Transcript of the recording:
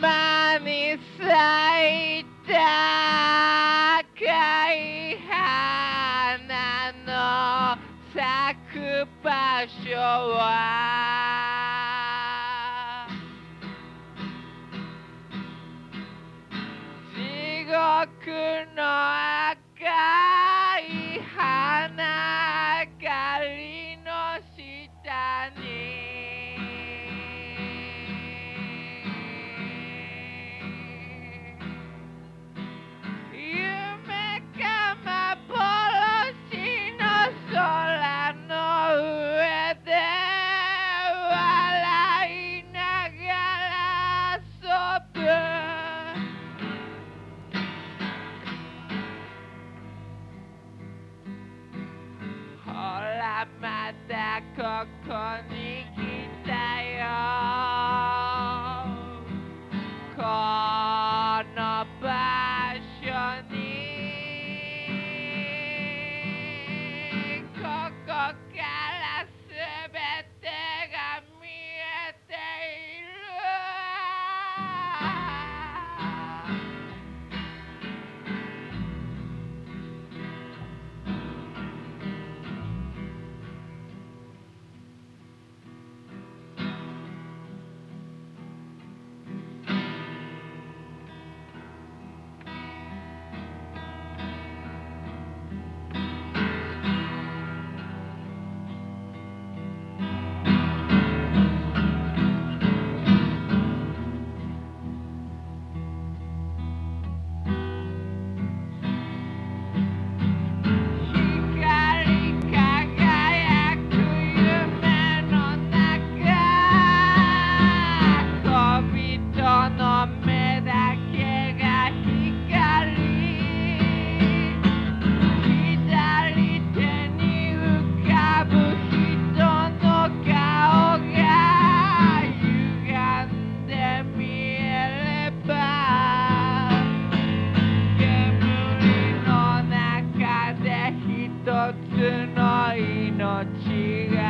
まに咲いた赤い花の咲く場所は地獄のたこ what you.